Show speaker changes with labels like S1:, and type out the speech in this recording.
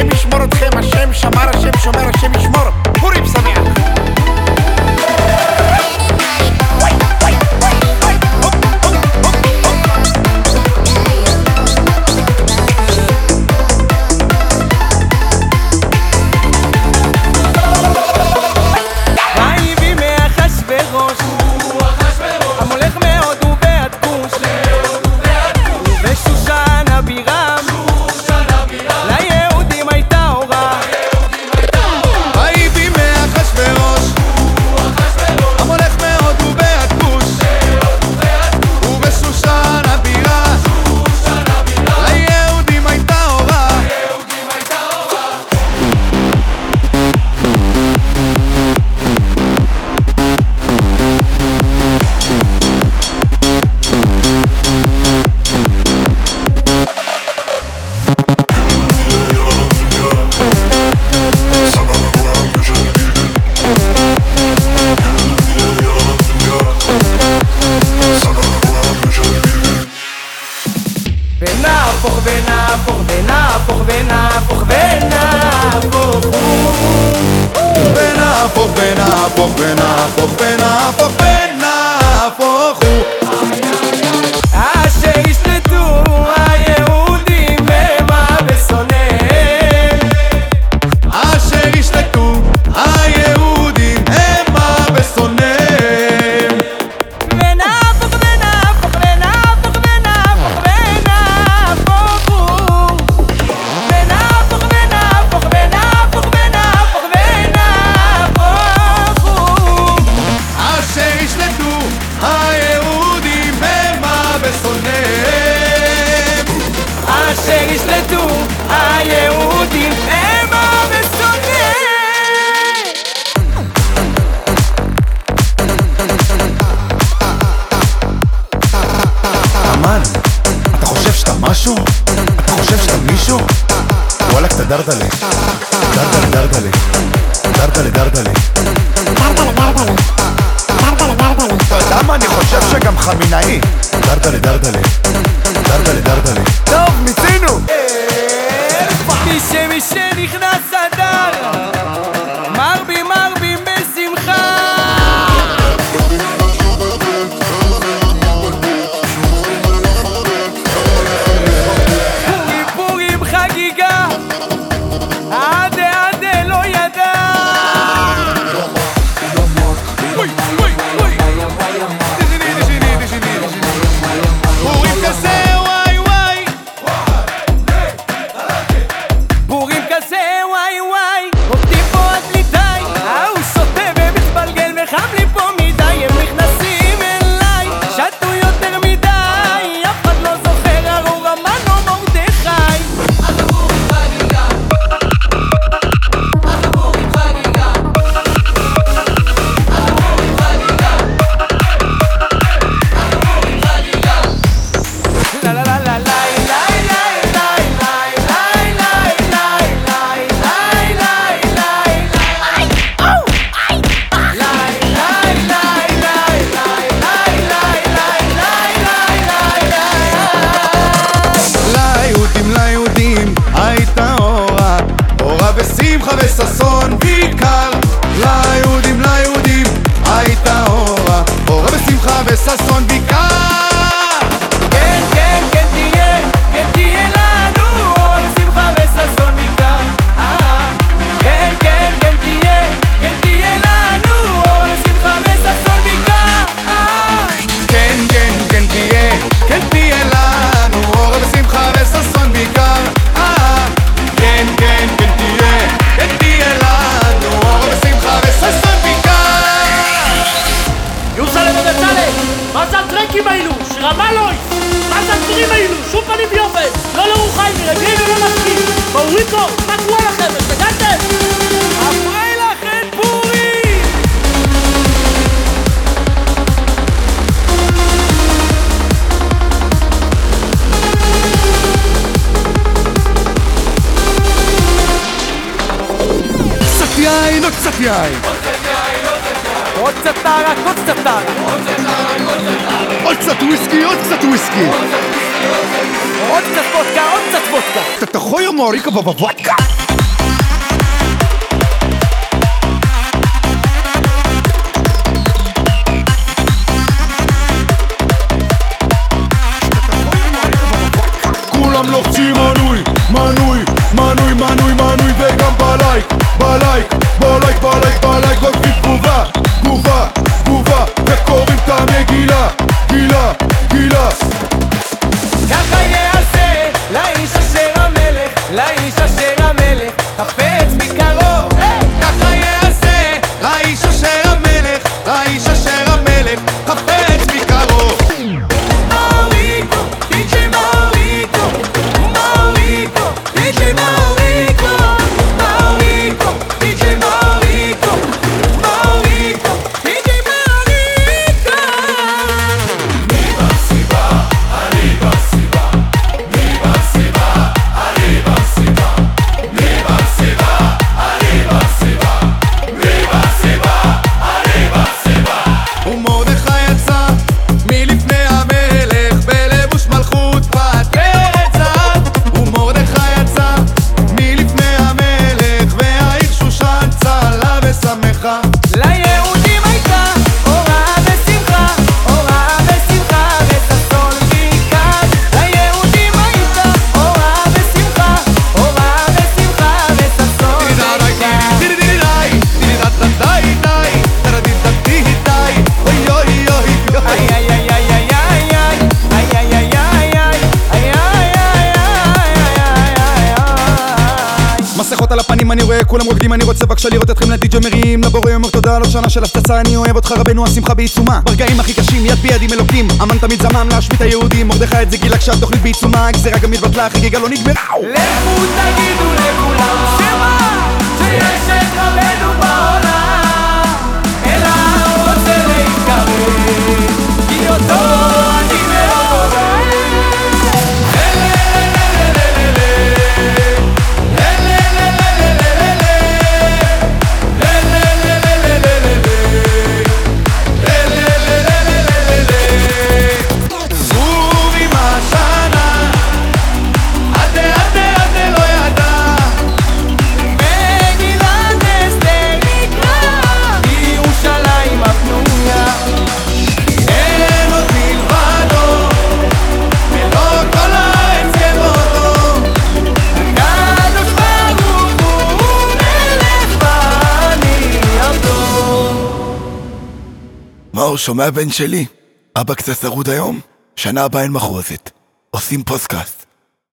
S1: השם ישמור אתכם, השם שמר, השם שומר, השם ישמור. פורים שמח.
S2: φοβένα, φοβένα, φοβού.
S1: Φοβένα, φοβένα, φοβένα, φοβένα. משהו? אתה חושב שאתה מישהו? וואלה, אתה דרדלה. דרדלה, דרדלה. דרדלה, דרדלה. אתה יודע מה? אני חושב שגם חמינאי. דרדלה, דרדלה. דרדלה, דרדלה. יין, עוד קצת יין
S2: עוד קצת טרה, עוד קצת
S1: וויסקי, עוד קצת וויסקי.
S2: עוד קצת וודקה, עוד קצת וודקה!
S1: אתה תחוי מוריקה בבוודקה כולם לוחצים מנוי, מנוי, מנוי, מנוי, מנוי וגם בלייק, בלייק,
S2: Polak, like, Polak, like.
S1: מסכות על הפנים אני רואה כולם רוקדים אני רוצה בבקשה לראות אתכם לדיג'י מריעים לבורא אומר תודה על עוד שנה של הפצצה אני אוהב אותך רבנו השמחה בעיצומה. ברגעים הכי קשים יד ביד עם אלוקים. אמן תמיד זמם להשמיט היהודים. מרדכי את זה גילה כשהתוכנית בעיצומה. הגזירה גם התבטלה החגיגה לא נגמרה.
S2: לכו תגידו לכולם שמה שיש את רבנו
S3: מאור, שומע בן שלי? אבא קצת צרוד היום? שנה הבאה אין מחרוזת. עושים פודקאסט.